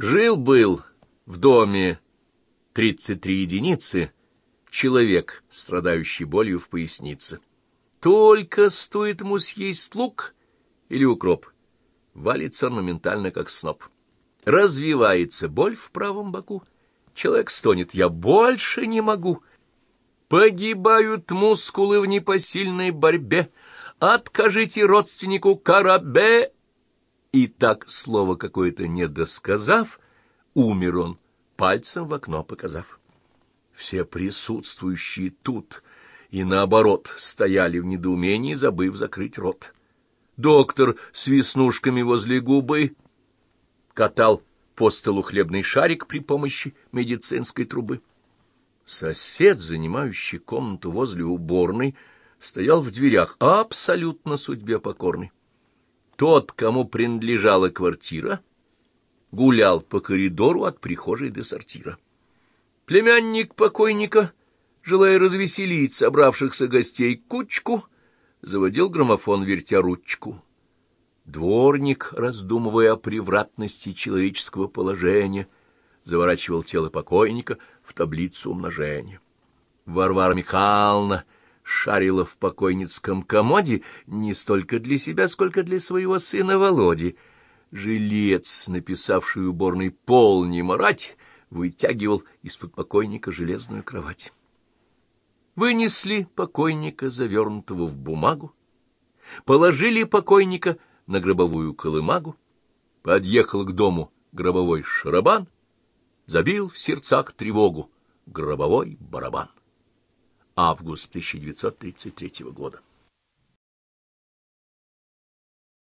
Жил-был в доме 33 единицы человек, страдающий болью в пояснице. Только стоит ему съесть лук или укроп, валится он моментально, как сноп. Развивается боль в правом боку. Человек стонет «Я больше не могу». Погибают мускулы в непосильной борьбе. Откажите родственнику Карабе. И так, слово какое-то недосказав, умер он, пальцем в окно показав. Все присутствующие тут и, наоборот, стояли в недоумении, забыв закрыть рот. Доктор с веснушками возле губы катал по столу хлебный шарик при помощи медицинской трубы. Сосед, занимающий комнату возле уборной, стоял в дверях, абсолютно судьбе покорный. Тот, кому принадлежала квартира, гулял по коридору от прихожей до сортира. Племянник покойника, желая развеселить собравшихся гостей кучку, заводил граммофон, вертя ручку. Дворник, раздумывая о превратности человеческого положения, заворачивал тело покойника в таблицу умножения. Варвара Михайловна шарила в покойницком комоде не столько для себя, сколько для своего сына Володи. Жилец, написавший уборный пол не марать, вытягивал из-под покойника железную кровать. Вынесли покойника, завернутого в бумагу, положили покойника на гробовую колымагу, подъехал к дому гробовой шарабан, забил в сердцах тревогу гробовой барабан август 1933 года.